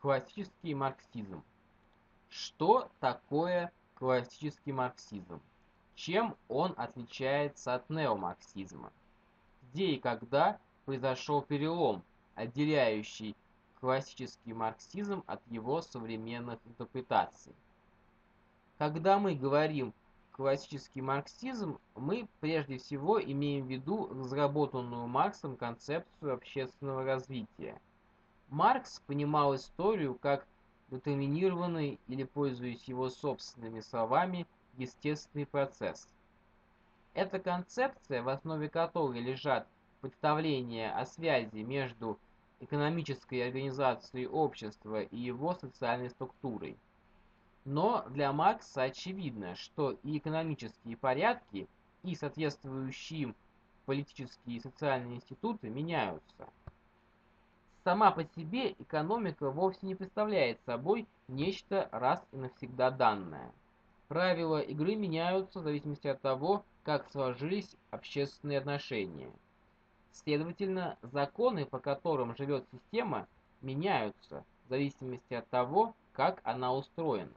Классический марксизм. Что такое классический марксизм? Чем он отличается от неомарксизма? Где и когда произошел перелом, отделяющий классический марксизм от его современных интерпретаций? Когда мы говорим классический марксизм, мы прежде всего имеем в виду разработанную Марксом концепцию общественного развития. Маркс понимал историю как детерминированный или, пользуясь его собственными словами, естественный процесс. Эта концепция, в основе которой лежат представления о связи между экономической организацией общества и его социальной структурой – но для Маркса очевидно, что и экономические порядки, и соответствующие им политические и социальные институты меняются. Сама по себе экономика вовсе не представляет собой нечто раз и навсегда данное. Правила игры меняются в зависимости от того, как сложились общественные отношения. Следовательно, законы, по которым живет система, меняются в зависимости от того, как она устроена.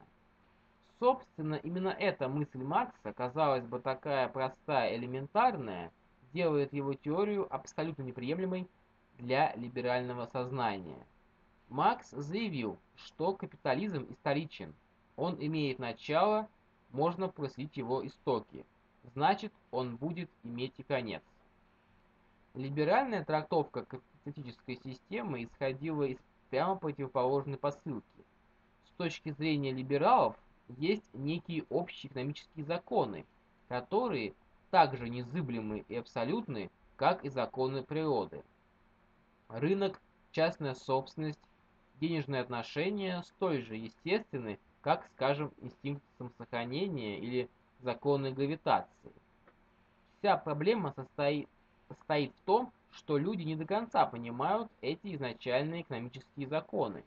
Собственно, именно эта мысль Маркса, казалось бы, такая простая, элементарная, делает его теорию абсолютно неприемлемой для либерального сознания. Маркс заявил, что капитализм историчен, он имеет начало, можно проследить его истоки, значит, он будет иметь и конец. Либеральная трактовка капиталистической системы исходила из прямо противоположной посылки. С точки зрения либералов, есть некие общие экономические законы, которые также незыблемы и абсолютны, как и законы природы. Рынок, частная собственность, денежные отношения столь же естественны, как, скажем, инстинкт самосохранения или законы гравитации. Вся проблема состоит, состоит в том, что люди не до конца понимают эти изначальные экономические законы.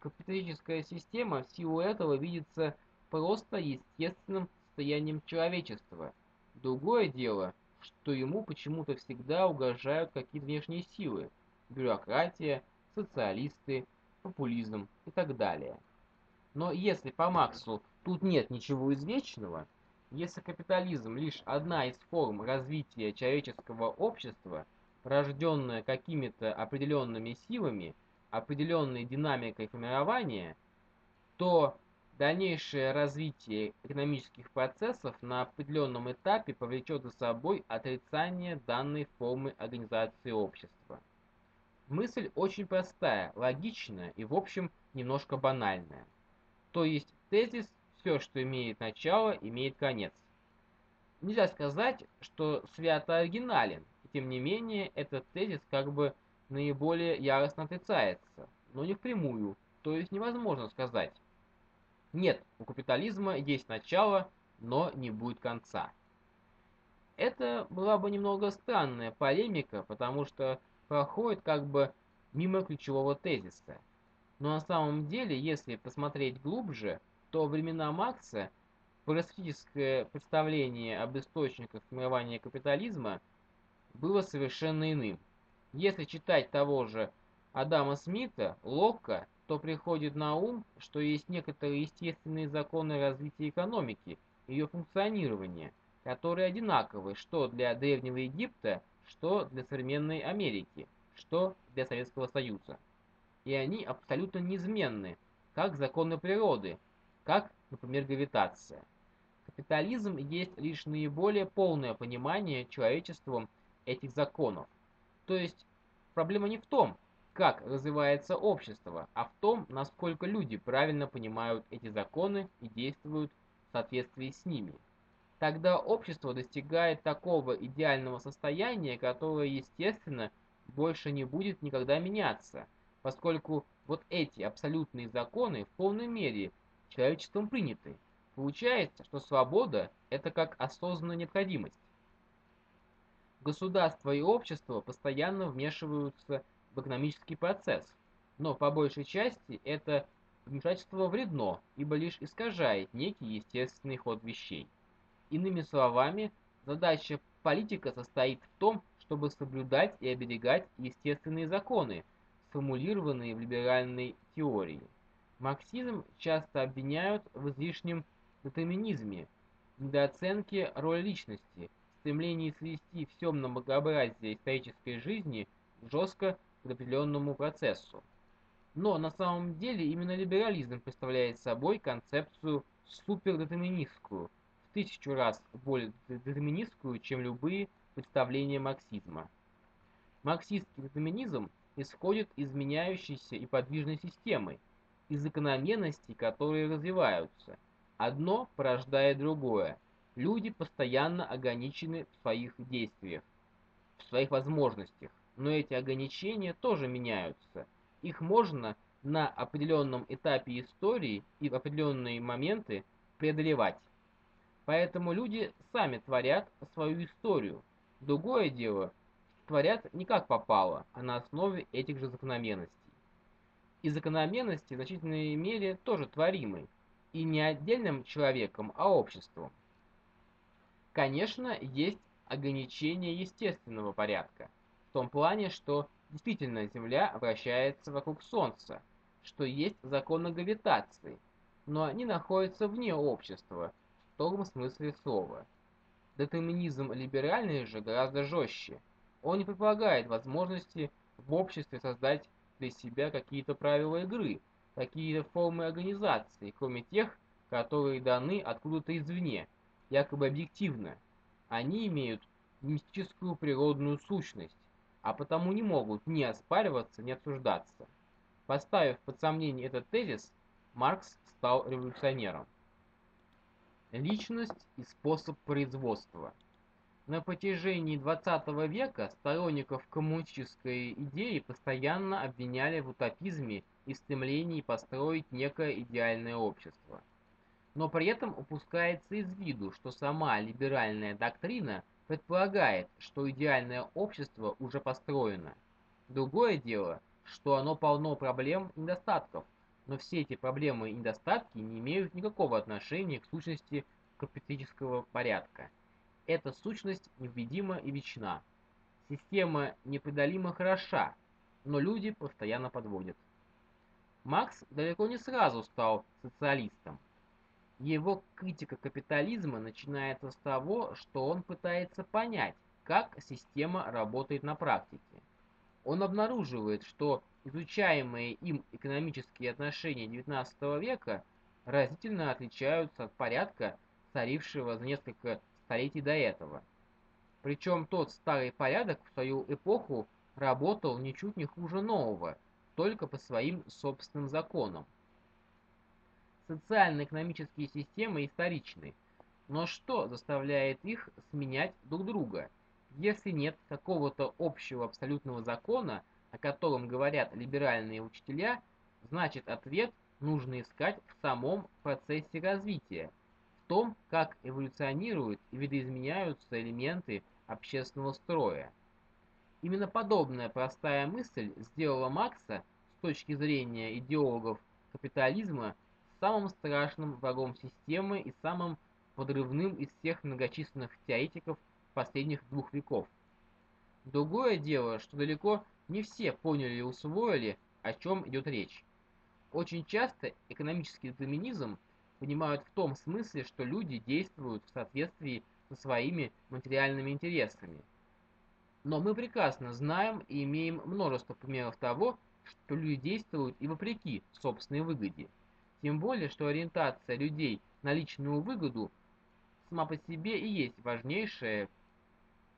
Капиталистическая система в силу этого видится просто естественным состоянием человечества. Другое дело, что ему почему-то всегда угрожают какие-то внешние силы, бюрократия, социалисты, популизм и так далее. Но если по Максу тут нет ничего извечного, если капитализм лишь одна из форм развития человеческого общества, рожденная какими-то определенными силами, определенной динамикой формирования, то дальнейшее развитие экономических процессов на определенном этапе повлечет за собой отрицание данной формы организации общества. Мысль очень простая, логичная и в общем немножко банальная. То есть тезис «все, что имеет начало, имеет конец». Нельзя сказать, что свято оригинален, и тем не менее этот тезис как бы наиболее яростно отрицается, но не впрямую, то есть невозможно сказать. Нет, у капитализма есть начало, но не будет конца. Это была бы немного странная полемика, потому что проходит как бы мимо ключевого тезиса. Но на самом деле, если посмотреть глубже, то времена Маркса параситическое представление об источниках формирования капитализма было совершенно иным. Если читать того же Адама Смита, Локка, то приходит на ум, что есть некоторые естественные законы развития экономики, ее функционирования, которые одинаковы что для Древнего Египта, что для современной Америки, что для Советского Союза. И они абсолютно неизменны, как законы природы, как, например, гравитация. Капитализм есть лишь наиболее полное понимание человечеством этих законов. То есть проблема не в том, как развивается общество, а в том, насколько люди правильно понимают эти законы и действуют в соответствии с ними. Тогда общество достигает такого идеального состояния, которое, естественно, больше не будет никогда меняться, поскольку вот эти абсолютные законы в полной мере человечеством приняты. Получается, что свобода – это как осознанная необходимость. Государство и общество постоянно вмешиваются в экономический процесс, но по большей части это вмешательство вредно, ибо лишь искажает некий естественный ход вещей. Иными словами, задача политика состоит в том, чтобы соблюдать и оберегать естественные законы, сформулированные в либеральной теории. Марксизм часто обвиняют в излишнем детерминизме, недооценке роли личности, стремлении свести все многообразие исторической жизни жестко к определенному процессу. Но на самом деле именно либерализм представляет собой концепцию супердетерминистскую, тысячу раз более детерминистскую, чем любые представления марксизма. Марксистский детерминизм исходит из меняющейся и подвижной системы, из закономерностей, которые развиваются. Одно порождает другое. Люди постоянно ограничены в своих действиях, в своих возможностях, но эти ограничения тоже меняются. Их можно на определенном этапе истории и в определенные моменты преодолевать. Поэтому люди сами творят свою историю. Другое дело, творят не как попало, а на основе этих же закономерностей. И закономерности в значительной мере тоже творимы, и не отдельным человеком, а обществом. Конечно, есть ограничения естественного порядка, в том плане, что действительно Земля вращается вокруг Солнца, что есть законы гравитации, но они находятся вне общества, в том смысле слова. Детерминизм либеральный же гораздо жестче. Он не предполагает возможности в обществе создать для себя какие-то правила игры, какие-то формы организации, кроме тех, которые даны откуда-то извне, якобы объективно. Они имеют мистическую природную сущность, а потому не могут ни оспариваться, ни обсуждаться. Поставив под сомнение этот тезис, Маркс стал революционером. Личность и способ производства. На протяжении 20 века сторонников коммунистической идеи постоянно обвиняли в утопизме и стремлении построить некое идеальное общество. Но при этом упускается из виду, что сама либеральная доктрина предполагает, что идеальное общество уже построено. Другое дело, что оно полно проблем и недостатков, но все эти проблемы и недостатки не имеют никакого отношения к сущности капиталистического порядка. Эта сущность невидима и вечна. Система непреодолимо хороша, но люди постоянно подводят. Маркс далеко не сразу стал социалистом. Его критика капитализма начинается с того, что он пытается понять, как система работает на практике. Он обнаруживает, что изучаемые им экономические отношения XIX века разительно отличаются от порядка, царившего за несколько столетий до этого. Причем тот старый порядок в свою эпоху работал ничуть не хуже нового, только по своим собственным законам. Социально-экономические системы историчны, но что заставляет их сменять друг друга, если нет какого-то общего абсолютного закона, о котором говорят либеральные учителя, значит ответ нужно искать в самом процессе развития, в том, как эволюционируют и видоизменяются элементы общественного строя. Именно подобная простая мысль сделала Маркса с точки зрения идеологов капитализма самым страшным врагом системы и самым подрывным из всех многочисленных теоретиков последних двух веков. Другое дело, что далеко не все поняли и усвоили, о чем идет речь. Очень часто экономический детерминизм понимают в том смысле, что люди действуют в соответствии со своими материальными интересами. Но мы прекрасно знаем и имеем множество примеров того, что люди действуют и вопреки собственной выгоде. Тем более, что ориентация людей на личную выгоду сама по себе и есть важнейшее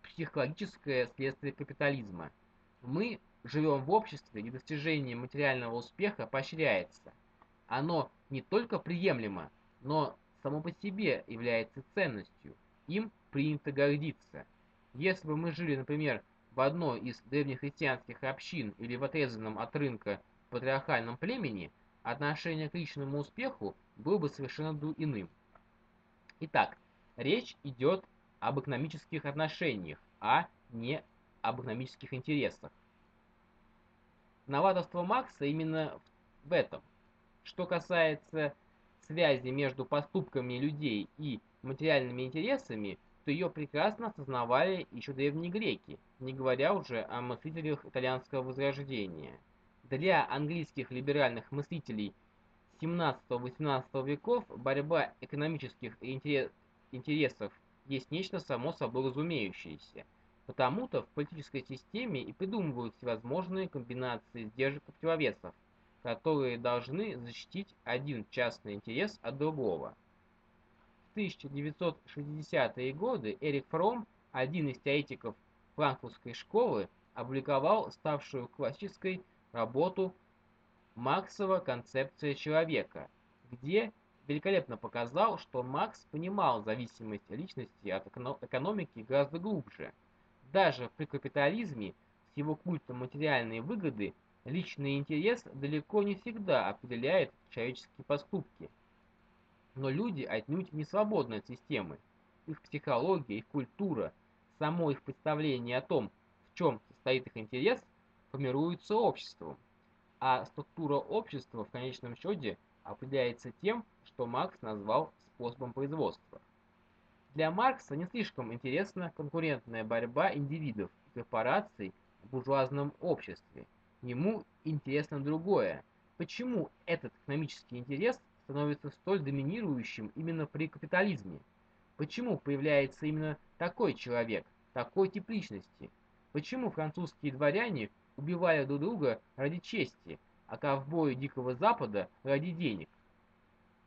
психологическое следствие капитализма – мы живем в обществе, где достижение материального успеха поощряется. Оно не только приемлемо, но само по себе является ценностью. Им принято гордиться. Если бы мы жили, например, в одной из древнехристианских общин или в отрезанном от рынка патриархальном племени, отношение к личному успеху было бы совершенно иным. Итак, речь идет об экономических отношениях, а не об экономических интересах. Новаторство Маркса именно в этом. Что касается связи между поступками людей и материальными интересами, то ее прекрасно осознавали еще древние греки, не говоря уже о мыслителях итальянского возрождения. Для английских либеральных мыслителей 17-18 веков борьба экономических интересов есть нечто само собой разумеющееся. Потому-то в политической системе и придумывают всевозможные комбинации сдержек и противовесов, которые должны защитить один частный интерес от другого. В 1960-е годы Эрик Фром, один из теоретиков франкфуртской школы, опубликовал ставшую классической работу Марксова «Концепция человека», где великолепно показал, что Маркс понимал зависимость личности от экономики гораздо глубже. Даже при капитализме с его культом материальной выгоды личный интерес далеко не всегда определяет человеческие поступки. Но люди отнюдь не свободны от системы. Их психология, их культура, само их представление о том, в чем состоит их интерес, формируется обществом. А структура общества в конечном счете определяется тем, что Маркс назвал способом производства. Для Маркса не слишком интересна конкурентная борьба индивидов и корпораций в буржуазном обществе. Ему интересно другое. Почему этот экономический интерес становится столь доминирующим именно при капитализме? Почему появляется именно такой человек, такой тип личности? Почему французские дворяне убивали друг друга ради чести, а ковбои Дикого Запада ради денег?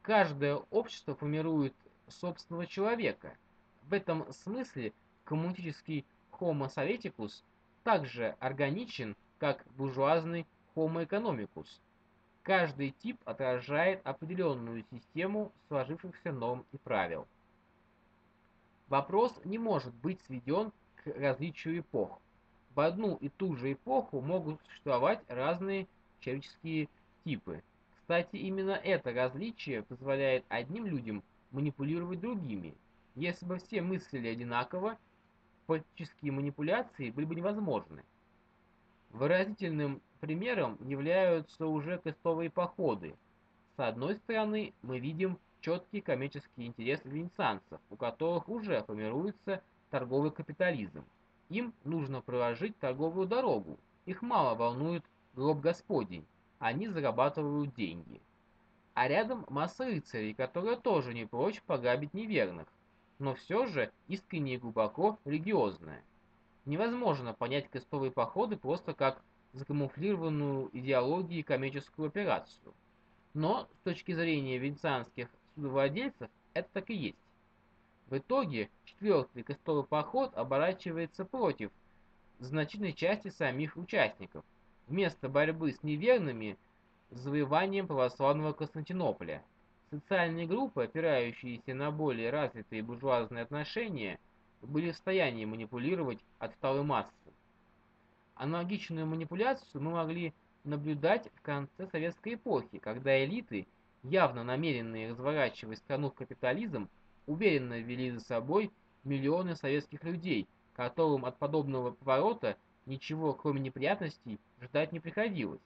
Каждое общество формирует собственного человека. В этом смысле коммунистический Homo Sovieticus также органичен, как буржуазный Homo economicus. Каждый тип отражает определенную систему сложившихся норм и правил. Вопрос не может быть сведен к различию эпох. В одну и ту же эпоху могут существовать разные человеческие типы. Кстати, именно это различие позволяет одним людям манипулировать другими. Если бы все мыслили одинаково, политические манипуляции были бы невозможны. Выразительным примером являются уже крестовые походы. С одной стороны, мы видим четкий коммерческий интерес венецианцев, у которых уже формируется торговый капитализм. Им нужно проложить торговую дорогу. Их мало волнует гроб Господень. Они зарабатывают деньги. А рядом масса рыцарей, которые тоже не прочь пограбить неверных, но все же искренне и глубоко религиозные. Невозможно понять крестовые походы просто как закамуфлированную идеологией коммерческую операцию. Но с точки зрения венецианских судовладельцев это так и есть. В итоге четвертый крестовый поход оборачивается против значительной части самих участников. Вместо борьбы с неверными завоеванием православного Константинополя. Социальные группы, опирающиеся на более развитые буржуазные отношения, были в состоянии манипулировать от второй массы. Аналогичную манипуляцию мы могли наблюдать в конце советской эпохи, когда элиты, явно намеренные разворачивать страну в капитализм, уверенно вели за собой миллионы советских людей, которым от подобного поворота ничего, кроме неприятностей, ждать не приходилось.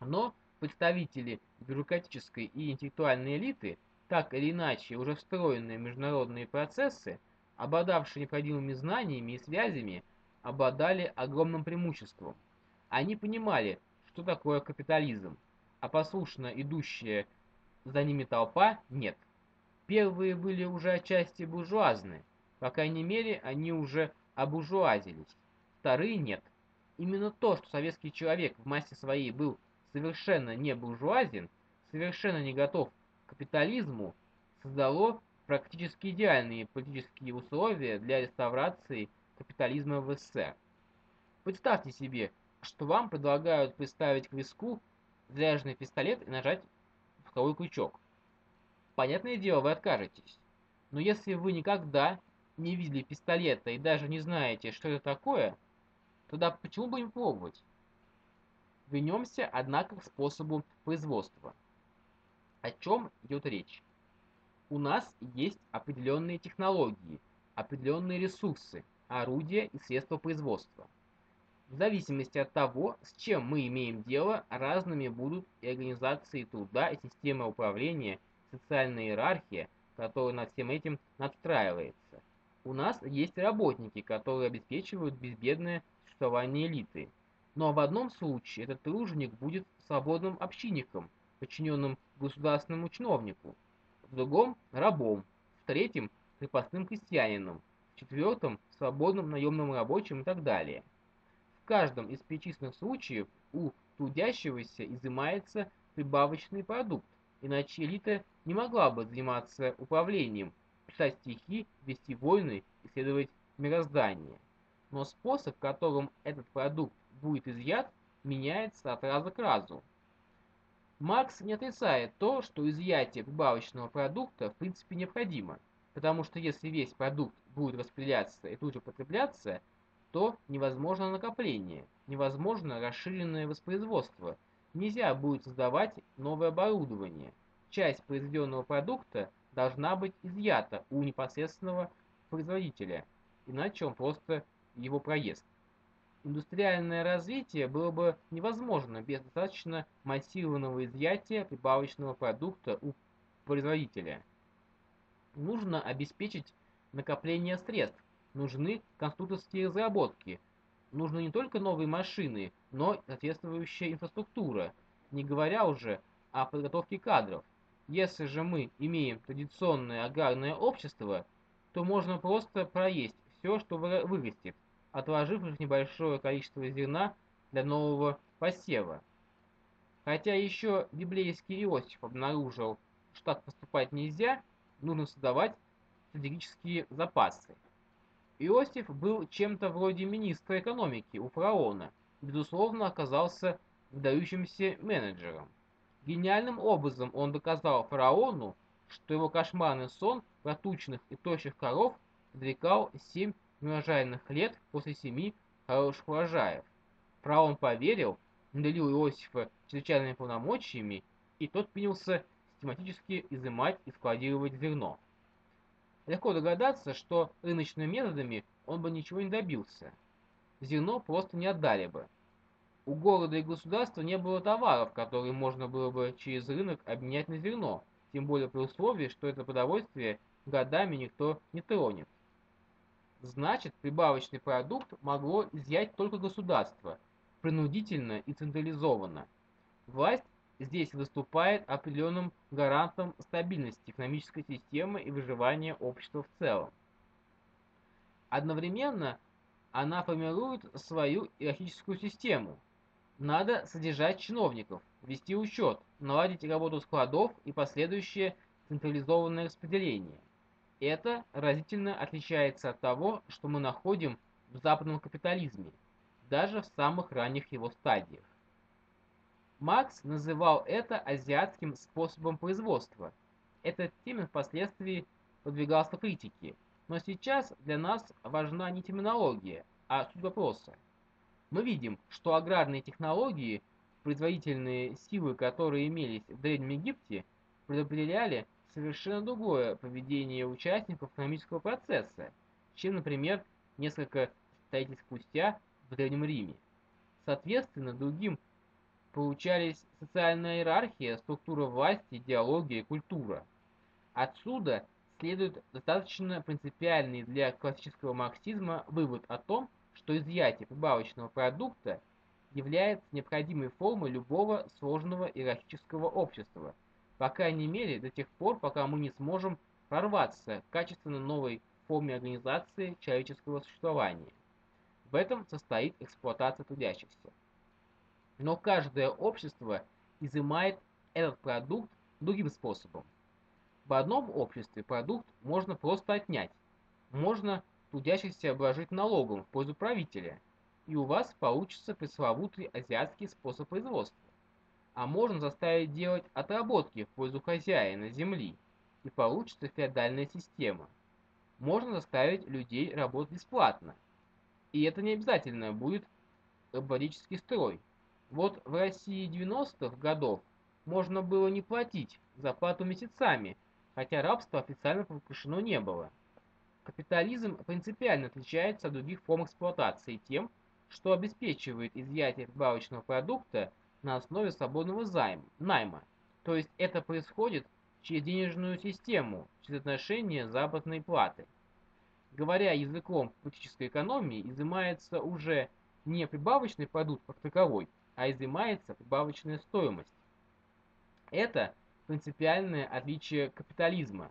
Но представители бюрократической и интеллектуальной элиты, так или иначе уже встроенные в международные процессы, обладавшие необходимыми знаниями и связями, обладали огромным преимуществом. Они понимали, что такое капитализм, а послушно идущая за ними толпа нет. Первые были уже отчасти буржуазны, по крайней мере, они уже обуржуазились. Вторые нет. Именно то, что советский человек в массе своей был совершенно не буржуазен, совершенно не готов к капитализму, создало практически идеальные политические условия для реставрации капитализма в СССР. Представьте себе, что вам предлагают представить к виску заряженный пистолет и нажать второй крючок. Понятное дело, вы откажетесь. Но если вы никогда не видели пистолета и даже не знаете, что это такое, тогда почему бы не пробовать? Вернемся, однако, к способу производства. О чем идет речь? У нас есть определенные технологии, определенные ресурсы, орудия и средства производства. В зависимости от того, с чем мы имеем дело, разными будут и организации труда, и система управления, социальная иерархия, которая над всем этим надстраивается. У нас есть работники, которые обеспечивают безбедное существование элиты. Но в одном случае этот труженик будет свободным общинником, подчиненным государственному чиновнику, в другом – рабом, в третьем – крепостным крестьянином, в четвертом – свободным наемным рабочим и так далее. В каждом из перечисленных случаев у трудящегося изымается прибавочный продукт, иначе элита не могла бы заниматься управлением, писать стихи, вести войны, исследовать мироздание. Но способ, которым этот продукт будет изъят, меняется от раза к разу. Маркс не отрицает то, что изъятие прибавочного продукта в принципе необходимо, потому что если весь продукт будет распределяться и тут же потребляться, то невозможно накопление, невозможно расширенное воспроизводство, нельзя будет создавать новое оборудование. Часть произведенного продукта должна быть изъята у непосредственного производителя, иначе он просто его проест. Индустриальное развитие было бы невозможно без достаточно массированного изъятия прибавочного продукта у производителя. Нужно обеспечить накопление средств, нужны конструкторские разработки, нужны не только новые машины, но и соответствующая инфраструктура, не говоря уже о подготовке кадров. Если же мы имеем традиционное аграрное общество, то можно просто проесть все, что вырастет, отложив лишь небольшое количество зерна для нового посева. Хотя еще библейский Иосиф обнаружил, что так поступать нельзя, нужно создавать стратегические запасы. Иосиф был чем-то вроде министра экономики у фараона, безусловно оказался выдающимся менеджером. Гениальным образом он доказал фараону, что его кошмарный сон про тучных и тощих коров предрекал семь неурожайных лет после семи хороших урожаев. Фараон поверил, наделил Иосифа чрезвычайными полномочиями, и тот принялся систематически изымать и складировать зерно. Легко догадаться, что рыночными методами он бы ничего не добился. Зерно просто не отдали бы. У города и государства не было товаров, которые можно было бы через рынок обменять на зерно, тем более при условии, что это продовольствие годами никто не тронет. Значит, прибавочный продукт могло изъять только государство, принудительно и централизованно. Власть здесь выступает определенным гарантом стабильности экономической системы и выживания общества в целом. Одновременно она формирует свою иерархическую систему. Надо содержать чиновников, вести учет, наладить работу складов и последующее централизованное распределение. Это разительно отличается от того, что мы находим в западном капитализме, даже в самых ранних его стадиях. Маркс называл это азиатским способом производства. Этот термин впоследствии подвигался критике, но сейчас для нас важна не терминология, а суть вопроса. Мы видим, что аграрные технологии, производительные силы, которые имелись в Древнем Египте, предопределяли совершенно другое поведение участников экономического процесса, чем, например, несколько столетий спустя в Древнем Риме. Соответственно, другим получались социальная иерархия, структура власти, идеология и культура. Отсюда следует достаточно принципиальный для классического марксизма вывод о том, что изъятие прибавочного продукта является необходимой формой любого сложного иерархического общества – по крайней мере, до тех пор, пока мы не сможем прорваться к качественно новой форме организации человеческого существования. В этом состоит эксплуатация трудящихся. Но каждое общество изымает этот продукт другим способом. В одном обществе продукт можно просто отнять. Можно трудящихся обложить налогом в пользу правителя, и у вас получится пресловутый азиатский способ производства а можно заставить делать отработки в пользу хозяина земли, и получится феодальная система. Можно заставить людей работать бесплатно, и это не обязательно будет рабовладельческий строй. Вот в России 90-х годов можно было не платить за плату месяцами, хотя рабство официально прекращено не было. Капитализм принципиально отличается от других форм эксплуатации тем, что обеспечивает изъятие прибавочного продукта на основе свободного займа, найма. То есть это происходит через денежную систему, через отношения западной платы. Говоря языком политической экономии, изымается уже не прибавочный продукт как таковой, а изымается прибавочная стоимость. Это принципиальное отличие капитализма.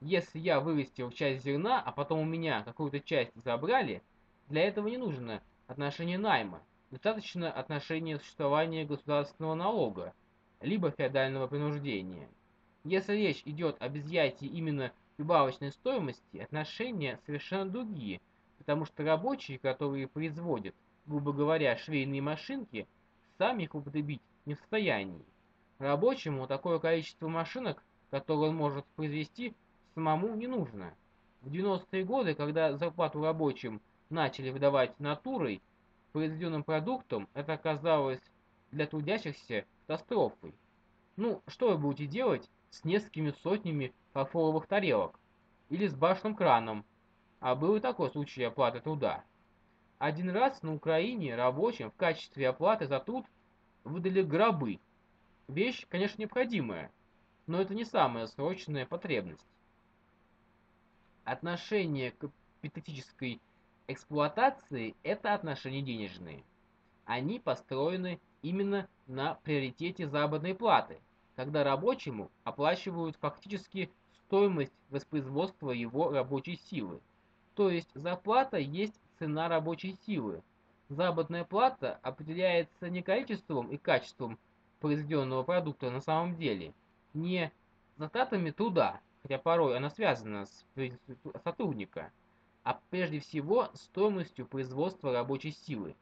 Если я вырастил часть зерна, а потом у меня какую-то часть забрали, для этого не нужно отношение найма, достаточно отношения существования государственного налога, либо феодального принуждения. Если речь идет об изъятии именно прибавочной стоимости, отношения совершенно другие, потому что рабочие, которые производят, грубо говоря, швейные машинки, сами их употребить не в состоянии. Рабочему такое количество машинок, которое он может произвести, самому не нужно. В 90-е годы, когда зарплату рабочим начали выдавать натурой, произведенным продуктом, это оказалось для трудящихся катастрофой. Ну, что вы будете делать с несколькими сотнями фарфоровых тарелок? Или с башенным краном? А был и такой случай оплаты труда. Один раз на Украине рабочим в качестве оплаты за труд выдали гробы. Вещь, конечно, необходимая, но это не самая срочная потребность. Отношение к капиталистической эксплуатации – это отношения денежные. Они построены именно на приоритете заработной платы, когда рабочему оплачивают фактически стоимость воспроизводства его рабочей силы. То есть зарплата есть цена рабочей силы. Заработная плата определяется не количеством и качеством произведенного продукта на самом деле, не затратами труда, хотя порой она связана с сотрудника, а прежде всего стоимостью производства рабочей силы.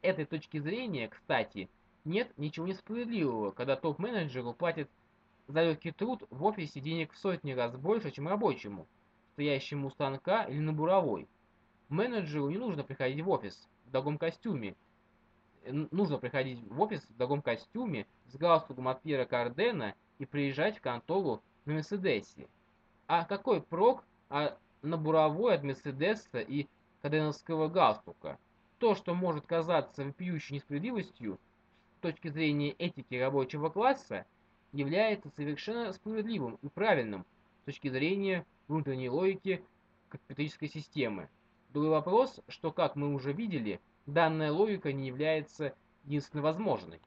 С этой точки зрения, кстати, нет ничего несправедливого, когда топ-менеджеру платят за легкий труд в офисе денег в сотни раз больше, чем рабочему, стоящему у станка или на буровой. Менеджеру не нужно приходить в офис в дорогом костюме. Нужно приходить в офис в дорогом костюме с галстуком от Пьера Кардена и приезжать в контору на Мерседесе. А какой прок а на буровой от Мерседеса и Карденовского галстука? То, что может казаться вопиющей несправедливостью с точки зрения этики рабочего класса, является совершенно справедливым и правильным с точки зрения внутренней логики капиталистической системы. Другой вопрос, что, как мы уже видели, данная логика не является единственно возможной.